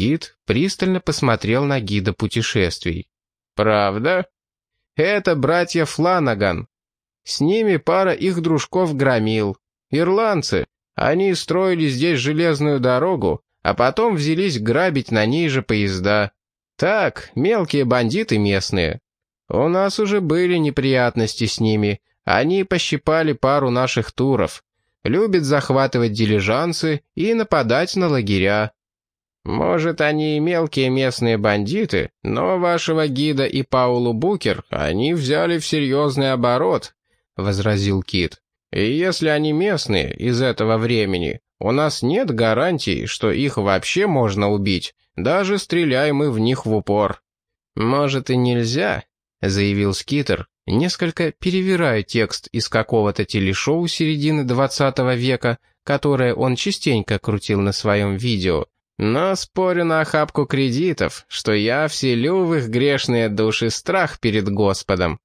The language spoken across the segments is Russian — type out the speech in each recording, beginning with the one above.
Кит пристально посмотрел на гида путешествий. «Правда? Это братья Фланаган. С ними пара их дружков громил. Ирландцы. Они строили здесь железную дорогу, а потом взялись грабить на ней же поезда. Так, мелкие бандиты местные. У нас уже были неприятности с ними. Они пощипали пару наших туров. Любят захватывать дилижансы и нападать на лагеря. Может, они и мелкие местные бандиты, но вашего гида и Паулу Букер они взяли в серьезный оборот, — возразил Кит. И если они местные из этого времени, у нас нет гарантий, что их вообще можно убить, даже стреляем мы в них в упор. Может и нельзя, — заявил Скитер, несколько перевирая текст из какого-то телешоу середины 20 века, которое он частенько крутил на своем видео, но спорю на охапку кредитов, что я вселю в их грешные души страх перед Господом.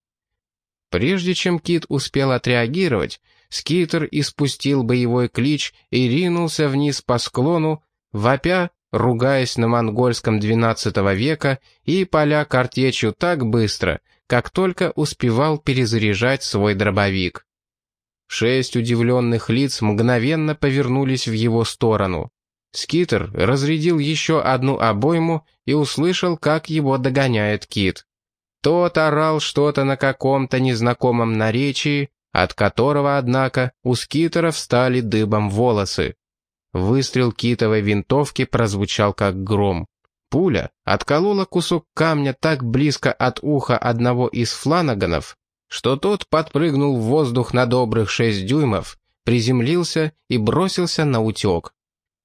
Прежде чем Кит успел отреагировать, Скитер испустил боевой клич и ринулся вниз по склону, вопя, ругаясь на монгольском XII века и поля картечью так быстро, как только успевал перезаряжать свой дробовик. Шесть удивленных лиц мгновенно повернулись в его сторону. Скитер разрядил еще одну обойму и услышал, как его догоняет кит. Тот орал что-то на каком-то незнакомом наречии, от которого, однако, у Скитера встали дыбом волосы. Выстрел китовой винтовки прозвучал как гром. Пуля отколола кусок камня так близко от уха одного из фланаганов, что тот подпрыгнул в воздух на добрых шесть дюймов, приземлился и бросился на утек.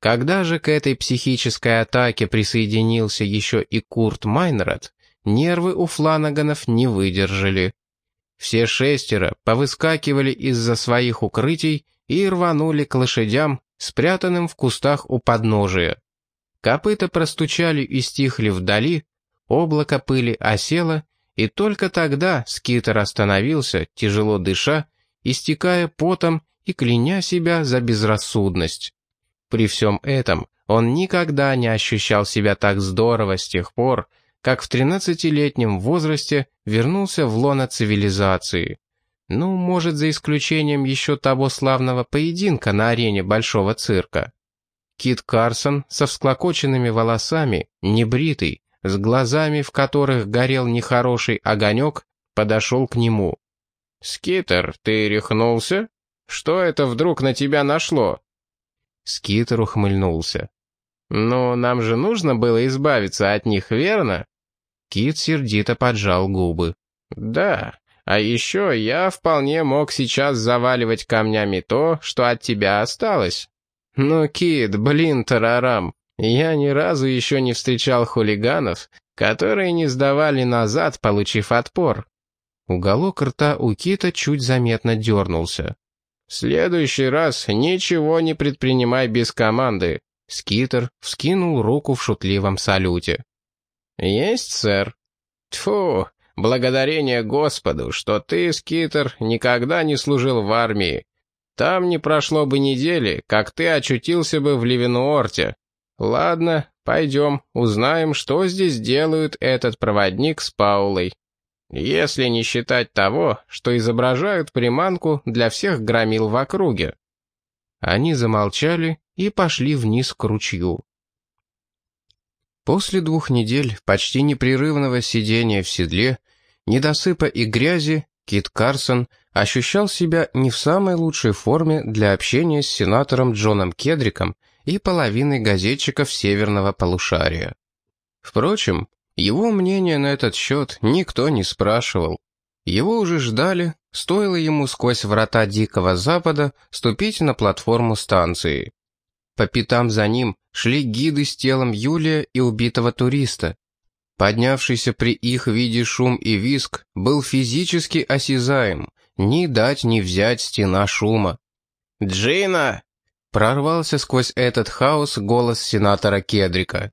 Когда же к этой психической атаке присоединился еще и Курт Майнрад, нервы у Фланаганов не выдержали. Все шестеро повыскакивали из-за своих укрытий и рванули к лошадям, спрятанным в кустах у подножия. Копыта простучали и стихли вдали, облако пыли осело, и только тогда скитер остановился, тяжело дыша, истекая потом и кляня себя за безрассудность. При всем этом он никогда не ощущал себя так здорово с тех пор, как в 13-летнем возрасте вернулся в лоно цивилизации. Ну, может, за исключением еще того славного поединка на арене Большого цирка. Кит Карсон со всклокоченными волосами, небритый, с глазами, в которых горел нехороший огонек, подошел к нему. «Скитер, ты рехнулся? Что это вдруг на тебя нашло?» Скитер ухмыльнулся. «Ну, нам же нужно было избавиться от них, верно?» Кит сердито поджал губы. «Да, а еще я вполне мог сейчас заваливать камнями то, что от тебя осталось. Ну, Кит, блин, тарарам, я ни разу еще не встречал хулиганов, которые не сдавали назад, получив отпор». Уголок рта у Кита чуть заметно дернулся следующий раз ничего не предпринимай без команды». Скитер вскинул руку в шутливом салюте. «Есть, сэр?» «Тьфу, благодарение Господу, что ты, Скитер, никогда не служил в армии. Там не прошло бы недели, как ты очутился бы в Ливенуорте. Ладно, пойдем, узнаем, что здесь делают этот проводник с Паулой». Если не считать того, что изображают приманку для всех громил в округе. Они замолчали и пошли вниз к ручью. После двух недель почти непрерывного сидения в седле, недосыпа и грязи, Кит Карсон ощущал себя не в самой лучшей форме для общения с сенатором Джоном Кедриком и половиной газетчиков северного полушария. Впрочем, его мнение на этот счет никто не спрашивал. Его уже ждали, стоило ему сквозь врата Дикого Запада ступить на платформу станции. По пятам за ним шли гиды с телом Юлия и убитого туриста. Поднявшийся при их виде шум и виск был физически осязаем, ни дать ни взять стена шума. «Джина!» Прорвался сквозь этот хаос голос сенатора Кедрика.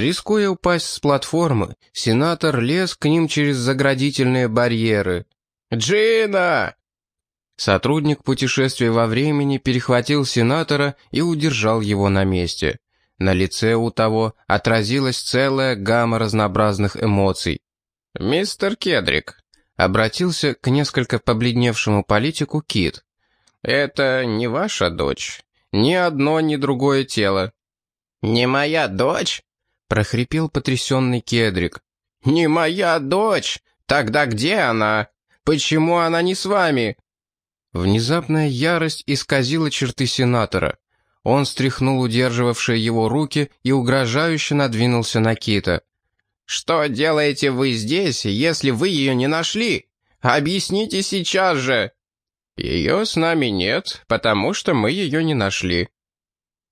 Рискуя упасть с платформы, сенатор лез к ним через заградительные барьеры. «Джина!» Сотрудник путешествия во времени перехватил сенатора и удержал его на месте. На лице у того отразилась целая гамма разнообразных эмоций. «Мистер Кедрик», — обратился к несколько побледневшему политику Кит, — «это не ваша дочь. Ни одно, ни другое тело». «Не моя дочь?» — прохрипел потрясенный Кедрик. «Не моя дочь! Тогда где она? Почему она не с вами?» Внезапная ярость исказила черты сенатора. Он стряхнул удерживавшие его руки и угрожающе надвинулся на Кита. «Что делаете вы здесь, если вы ее не нашли? Объясните сейчас же!» «Ее с нами нет, потому что мы ее не нашли».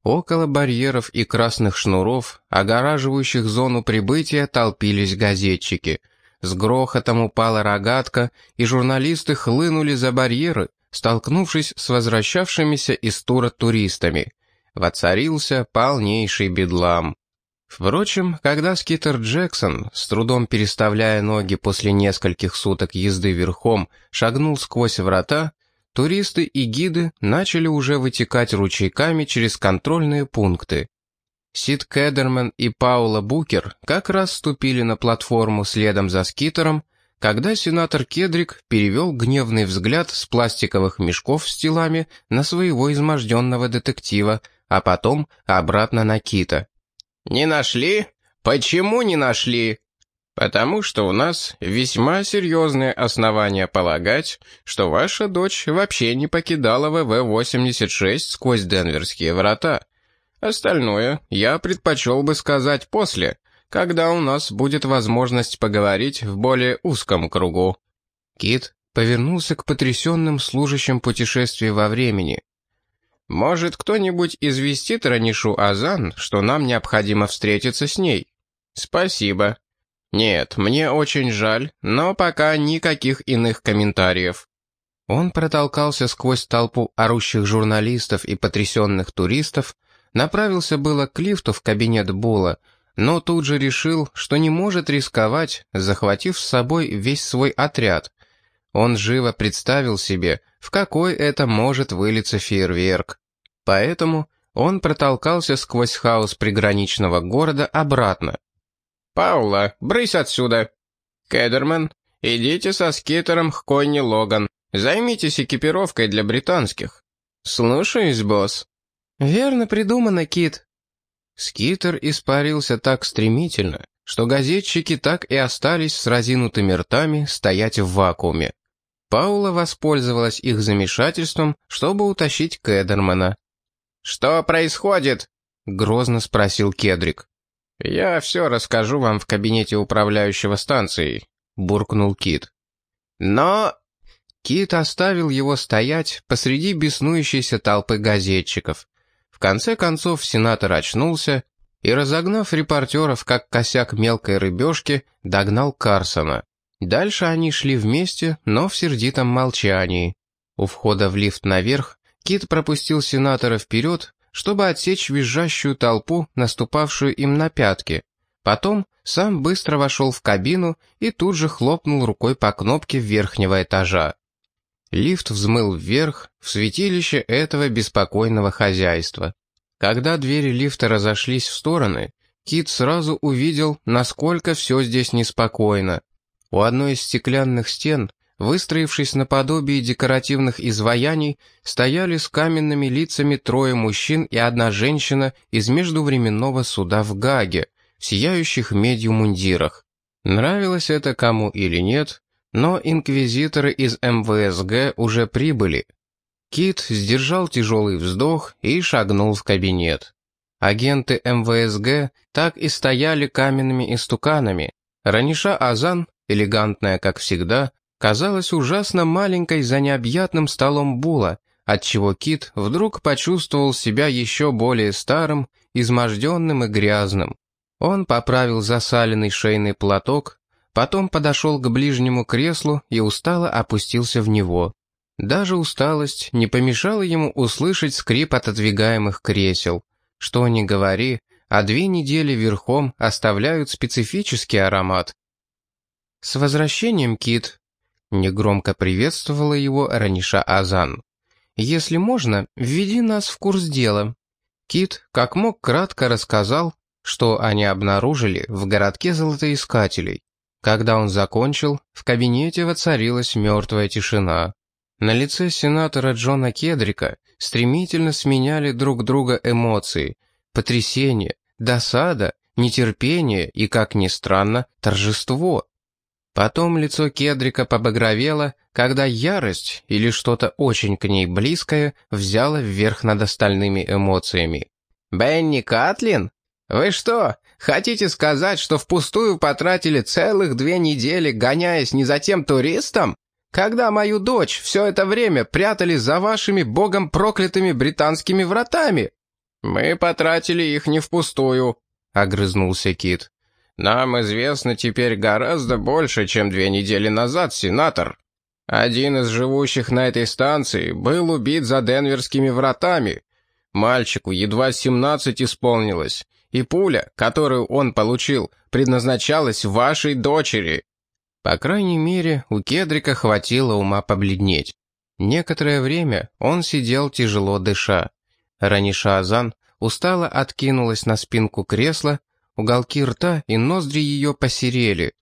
Около барьеров и красных шнуров, огораживающих зону прибытия, толпились газетчики. С грохотом упала рогатка, и журналисты хлынули за барьеры, столкнувшись с возвращавшимися из тура туристами. Воцарился полнейший бедлам. Впрочем, когда скитер Джексон, с трудом переставляя ноги после нескольких суток езды верхом, шагнул сквозь врата, туристы и гиды начали уже вытекать ручейками через контрольные пункты. Сид Кедерман и Паула Букер как раз ступили на платформу следом за скитером, когда сенатор Кедрик перевел гневный взгляд с пластиковых мешков с телами на своего изможденного детектива, а потом обратно на Кита. «Не нашли? Почему не нашли?» «Потому что у нас весьма серьезные основания полагать, что ваша дочь вообще не покидала ВВ-86 сквозь Денверские врата. Остальное я предпочел бы сказать после, когда у нас будет возможность поговорить в более узком кругу». Кит повернулся к потрясенным служащим путешествия во времени. «Может, кто-нибудь известит Ранишу Азан, что нам необходимо встретиться с ней?» «Спасибо. Нет, мне очень жаль, но пока никаких иных комментариев». Он протолкался сквозь толпу орущих журналистов и потрясенных туристов, направился было к лифту в кабинет Була, но тут же решил, что не может рисковать, захватив с собой весь свой отряд. Он живо представил себе, в какой это может вылиться фейерверк. Поэтому он протолкался сквозь хаос приграничного города обратно. «Паула, брысь отсюда!» «Кедерман, идите со скитером к Конни Логан. Займитесь экипировкой для британских». «Слушаюсь, босс». «Верно придумано, Кит», Скитер испарился так стремительно, что газетчики так и остались с разинутыми ртами стоять в вакууме. Паула воспользовалась их замешательством, чтобы утащить Кедермана. «Что происходит?» — грозно спросил Кедрик. «Я все расскажу вам в кабинете управляющего станцией», — буркнул Кит. «Но...» Кит оставил его стоять посреди беснующейся толпы газетчиков. В конце концов сенатор очнулся и, разогнав репортеров как косяк мелкой рыбешки, догнал Карсона. Дальше они шли вместе, но в сердитом молчании. У входа в лифт наверх Кит пропустил сенатора вперед, чтобы отсечь визжащую толпу, наступавшую им на пятки. Потом сам быстро вошел в кабину и тут же хлопнул рукой по кнопке верхнего этажа. Лифт взмыл вверх, в святилище этого беспокойного хозяйства. Когда двери лифта разошлись в стороны, Кит сразу увидел, насколько все здесь неспокойно. У одной из стеклянных стен, выстроившись наподобие декоративных изваяний, стояли с каменными лицами трое мужчин и одна женщина из междувременного суда в Гаге, в сияющих медью мундирах. Нравилось это кому или нет, но инквизиторы из МВСГ уже прибыли. Кит сдержал тяжелый вздох и шагнул в кабинет. Агенты МВСГ так и стояли каменными истуканами. Раниша Азан, элегантная как всегда, казалась ужасно маленькой за необъятным столом Була, отчего Кит вдруг почувствовал себя еще более старым, изможденным и грязным. Он поправил засаленный шейный платок, Потом подошел к ближнему креслу и устало опустился в него. Даже усталость не помешала ему услышать скрип отодвигаемых кресел. Что ни говори, а две недели верхом оставляют специфический аромат. «С возвращением, Кит!» — негромко приветствовала его Раниша Азан. «Если можно, введи нас в курс дела». Кит, как мог, кратко рассказал, что они обнаружили в городке золотоискателей. Когда он закончил, в кабинете воцарилась мертвая тишина. На лице сенатора Джона Кедрика стремительно сменяли друг друга эмоции, потрясение, досада, нетерпение и, как ни странно, торжество. Потом лицо Кедрика побагровело, когда ярость или что-то очень к ней близкое взяло вверх над остальными эмоциями. «Бенни Катлин? Вы что, хотите сказать, что впустую потратили целых две недели, гоняясь не за тем туристом? Когда мою дочь все это время прятали за вашими богом проклятыми британскими вратами?» «Мы потратили их не впустую», — огрызнулся Кит. «Нам известно теперь гораздо больше, чем две недели назад, сенатор. Один из живущих на этой станции был убит за Денверскими вратами. Мальчику едва семнадцать исполнилось, и пуля, которую он получил, предназначалась вашей дочери». По крайней мере, у Кедрика хватило ума побледнеть. Некоторое время он сидел тяжело дыша. Раниша Азан устало откинулась на спинку кресла, уголки рта и ноздри ее посерели.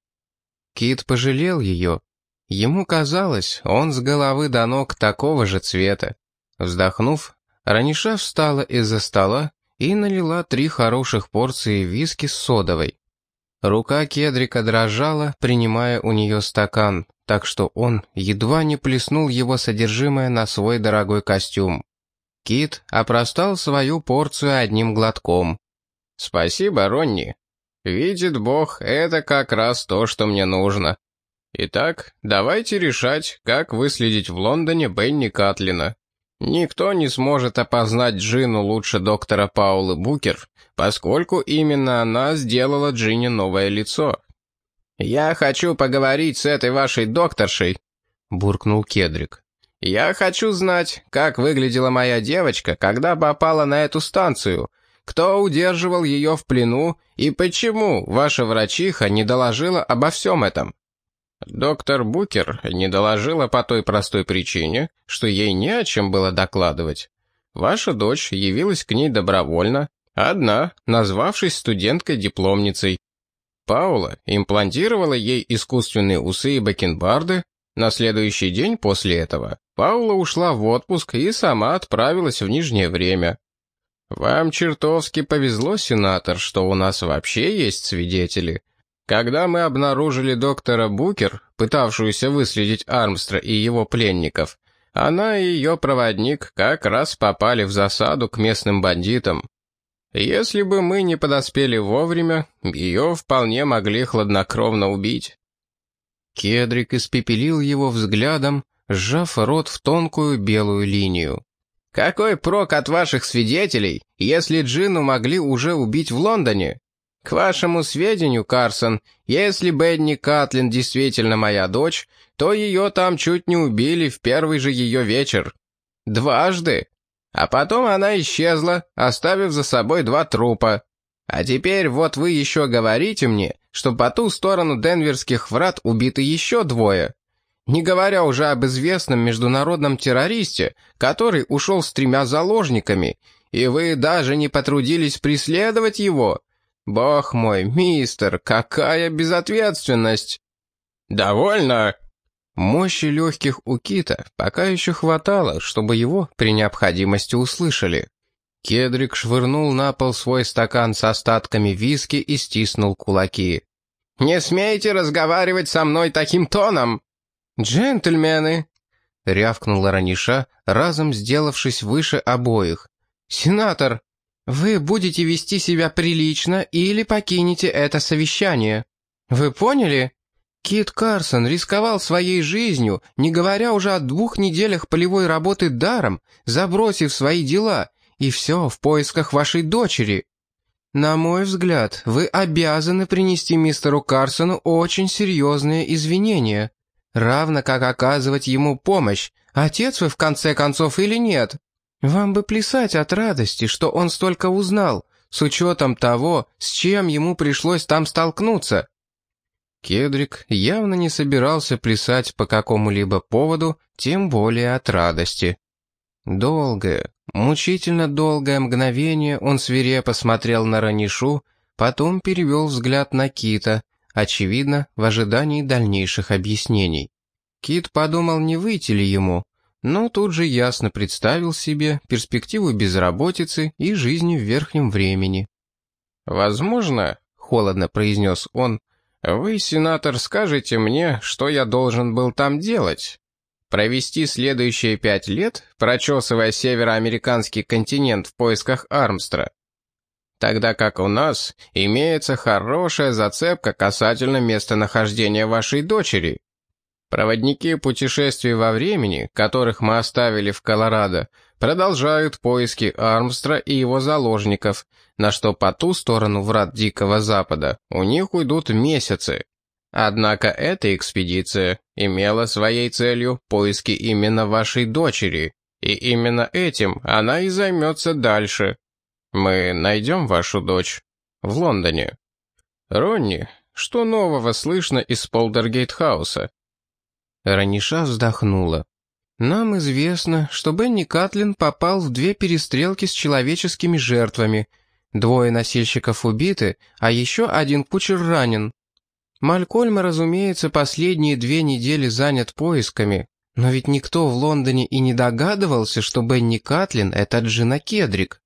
Кит пожалел ее. Ему казалось, он с головы до ног такого же цвета. Вздохнув, Раниша встала из-за стола и налила три хороших порции виски с содовой. Рука Кедрика дрожала, принимая у нее стакан, так что он едва не плеснул его содержимое на свой дорогой костюм. Кит опростал свою порцию одним глотком. «Спасибо, Ронни. Видит Бог, это как раз то, что мне нужно. Итак, давайте решать, как выследить в Лондоне Бенни Катлина. Никто не сможет опознать Джину лучше доктора Паулы Букер, поскольку именно она сделала Джине новое лицо. «Я хочу поговорить с этой вашей докторшей», — буркнул Кедрик. «Я хочу знать, как выглядела моя девочка, когда попала на эту станцию, кто удерживал ее в плену и почему ваша врачиха не доложила обо всем этом». Доктор Букер не доложила по той простой причине, что ей не о чем было докладывать. Ваша дочь явилась к ней добровольно, одна, назвавшись студенткой-дипломницей. Паула имплантировала ей искусственные усы и бакенбарды. На следующий день после этого Паула ушла в отпуск и сама отправилась в Нижнее время. Вам чертовски повезло, сенатор, что у нас вообще есть свидетели, когда мы обнаружили доктора Букер, пытавшуюся выследить Армстра и его пленников, она и ее проводник как раз попали в засаду к местным бандитам. Если бы мы не подоспели вовремя, ее вполне могли хладнокровно убить. Кедрик испепелил его взглядом, сжав рот в тонкую белую линию. «Какой прок от ваших свидетелей, если Джину могли уже убить в Лондоне? К вашему сведению, Карсон, если Бенни Катлин действительно моя дочь, то ее там чуть не убили в первый же ее вечер. Дважды. А потом она исчезла, оставив за собой два трупа. А теперь вот вы еще говорите мне, что по ту сторону Денверских врат убиты еще двое. Не говоря уже об известном международном террористе, который ушел с тремя заложниками, и вы даже не потрудились преследовать его. «Бог мой, мистер, какая безответственность!» «Довольно!» Мощи легких у Кита пока еще хватало, чтобы его при необходимости услышали. Кедрик швырнул на пол свой стакан с остатками виски и стиснул кулаки. «Не смейте разговаривать со мной таким тоном!» «Джентльмены!» — рявкнула Раниша, разом сделавшись выше обоих. «Сенатор, вы будете вести себя прилично или покинете это совещание. Вы поняли? Кит Карсон рисковал своей жизнью, не говоря уже о двух неделях полевой работы даром, забросив свои дела, и все в поисках вашей дочери. На мой взгляд, вы обязаны принести мистеру Карсону очень серьезные извинения, равно как оказывать ему помощь, отец вы в конце концов или нет. Вам бы плясать от радости, что он столько узнал, с учетом того, с чем ему пришлось там столкнуться. Кедрик явно не собирался плясать по какому-либо поводу, тем более от радости. Долгое, Мучительно долгое мгновение он свирепо смотрел на Ранишу, потом перевел взгляд на Кита, очевидно, в ожидании дальнейших объяснений. Кит подумал, не выйти ли ему, но тут же ясно представил себе перспективу безработицы и жизни в верхнем времени. «Возможно, — холодно произнес он, — вы, сенатор, скажете мне, что я должен был там делать? Провести следующие пять лет, прочесывая североамериканский континент в поисках Армстра? Тогда как у нас имеется хорошая зацепка касательно местонахождения вашей дочери, Проводники путешествий во времени, которых мы оставили в Колорадо, продолжают поиски Армстра и его заложников, на что по ту сторону врат Дикого Запада у них уйдут месяцы. Однако эта экспедиция имела своей целью поиски именно вашей дочери, и именно этим она и займется дальше. Мы найдем вашу дочь в Лондоне. Ронни, что нового слышно из Полдергейт-хауса? Раниша вздохнула. «Нам известно, что Бенни Катлин попал в две перестрелки с человеческими жертвами. Двое носильщиков убиты, а еще один кучер ранен. Малькольм, разумеется, последние две недели занят поисками, но ведь никто в Лондоне и не догадывался, что Бенни Катлин — это Джина Кедрик».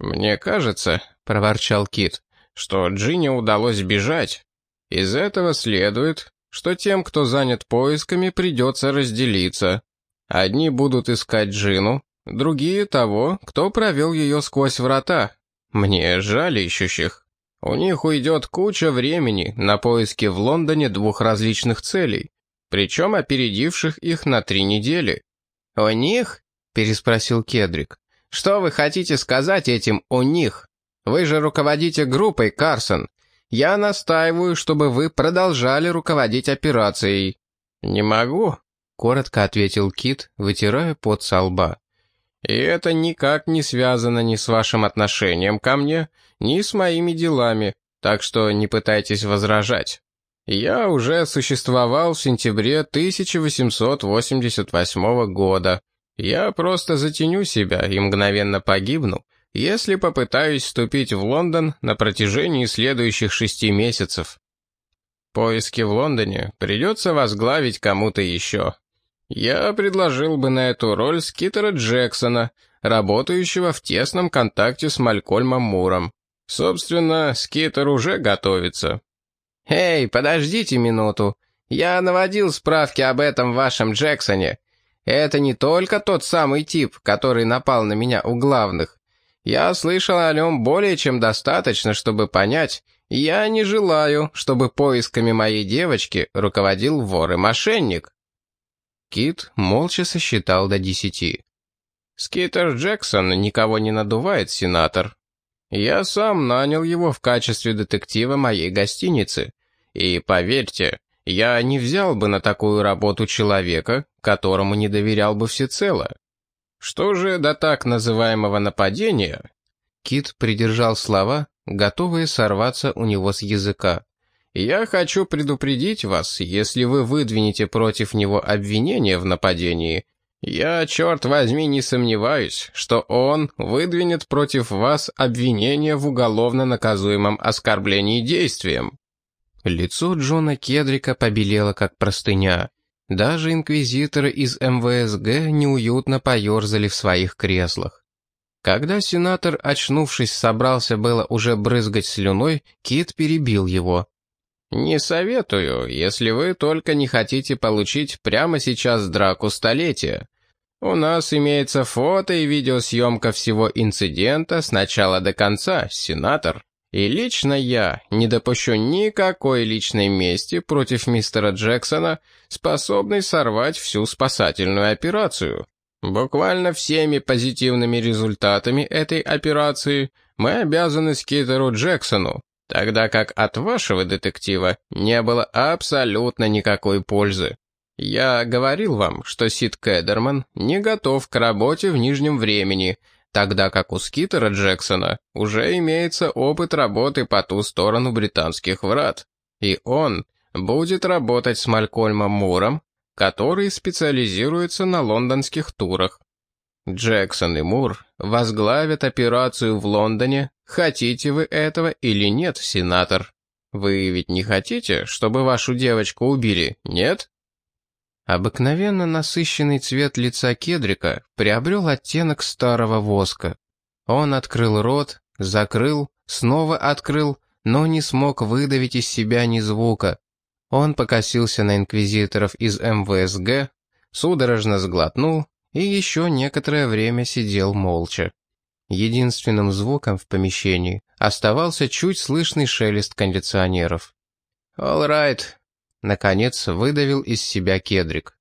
«Мне кажется», — проворчал Кит, — «что Джине удалось бежать. Из этого следует, что тем, кто занят поисками, придется разделиться. Одни будут искать Джину, другие — того, кто провел ее сквозь врата. Мне жаль ищущих. У них уйдет куча времени на поиски в Лондоне двух различных целей, причем опередивших их на три недели. «У них?» — переспросил Кедрик. «Что вы хотите сказать этим «у них»? Вы же руководите группой, Карсон. Я настаиваю, чтобы вы продолжали руководить операцией». «Не могу», — коротко ответил Кит, вытирая пот со лба. «И это никак не связано ни с вашим отношением ко мне, ни с моими делами, так что не пытайтесь возражать. Я уже существовал в сентябре 1888 года. Я просто затяню себя и мгновенно погибну, если попытаюсь вступить в Лондон на протяжении следующих шести месяцев. Поиски в Лондоне придется возглавить кому-то еще. Я предложил бы на эту роль Скитера Джексона, работающего в тесном контакте с Малькольмом Муром. Собственно, Скитер уже готовится. «Эй, подождите минуту. Я наводил справки об этом вашем Джексоне. Это не только тот самый тип, который напал на меня у главных. Я слышал о нем более чем достаточно, чтобы понять, я не желаю, чтобы поисками моей девочки руководил вор и мошенник». Кит молча сосчитал до десяти. «Скитер Джексон никого не надувает, сенатор. Я сам нанял его в качестве детектива моей гостиницы. И поверьте, я не взял бы на такую работу человека, которому не доверял бы всецело. Что же до так называемого нападения? Кит придержал слова, готовые сорваться у него с языка. Я хочу предупредить вас, если вы выдвинете против него обвинение в нападении, я, черт возьми, не сомневаюсь, что он выдвинет против вас обвинение в уголовно наказуемом оскорблении действием. Лицо Джона Кедрика побелело, как простыня. Даже инквизиторы из МВСГ неуютно поерзали в своих креслах. Когда сенатор, очнувшись, собрался было уже брызгать слюной, Кит перебил его. «Не советую, если вы только не хотите получить прямо сейчас драку столетия. У нас имеется фото и видеосъемка всего инцидента с начала до конца, сенатор». И лично я не допущу никакой личной мести против мистера Джексона, способной сорвать всю спасательную операцию. Буквально всеми позитивными результатами этой операции мы обязаны Скитеру Джексону, тогда как от вашего детектива не было абсолютно никакой пользы. Я говорил вам, что Сид Кедерман не готов к работе в Нижнем времени, тогда как у Скитера Джексона уже имеется опыт работы по ту сторону британских врат, и он будет работать с Малькольмом Муром, который специализируется на лондонских турах. Джексон и Мур возглавят операцию в Лондоне, хотите вы этого или нет, сенатор. Вы ведь не хотите, чтобы вашу девочку убили, нет?» Обыкновенно насыщенный цвет лица Кедрика приобрел оттенок старого воска. Он открыл рот, закрыл, снова открыл, но не смог выдавить из себя ни звука. Он покосился на инквизиторов из МВСГ, судорожно сглотнул и еще некоторое время сидел молча. Единственным звуком в помещении оставался чуть слышный шелест кондиционеров. «All right», — наконец выдавил из себя Кедрик.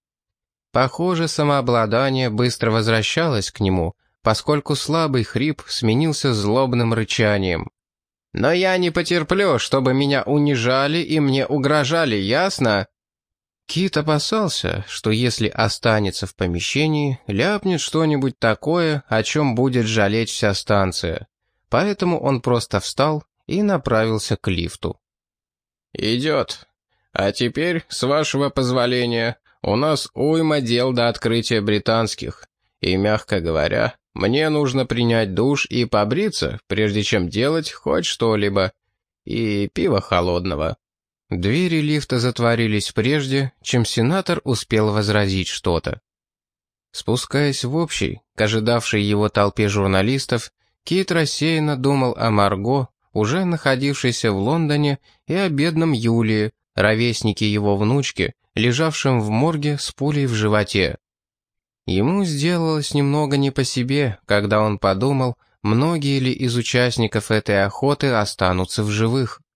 Похоже, самообладание быстро возвращалось к нему, поскольку слабый хрип сменился злобным рычанием. «Но я не потерплю, чтобы меня унижали и мне угрожали, ясно?» Кит опасался, что если останется в помещении, ляпнет что-нибудь такое, о чем будет жалеть вся станция. Поэтому он просто встал и направился к лифту. «Идет. А теперь, с вашего позволения, у нас уйма дел до открытия британских. И, мягко говоря, мне нужно принять душ и побриться, прежде чем делать хоть что-либо. И пиво холодного». Двери лифта затворились прежде, чем сенатор успел возразить что-то. Спускаясь в общий, к ожидавшей его толпе журналистов, Кит рассеянно думал о Марго, уже находившейся в Лондоне, и о бедном Юлии, ровеснике его внучки, лежавшем в морге с пулей в животе. Ему сделалось немного не по себе, когда он подумал, многие ли из участников этой охоты останутся в живых.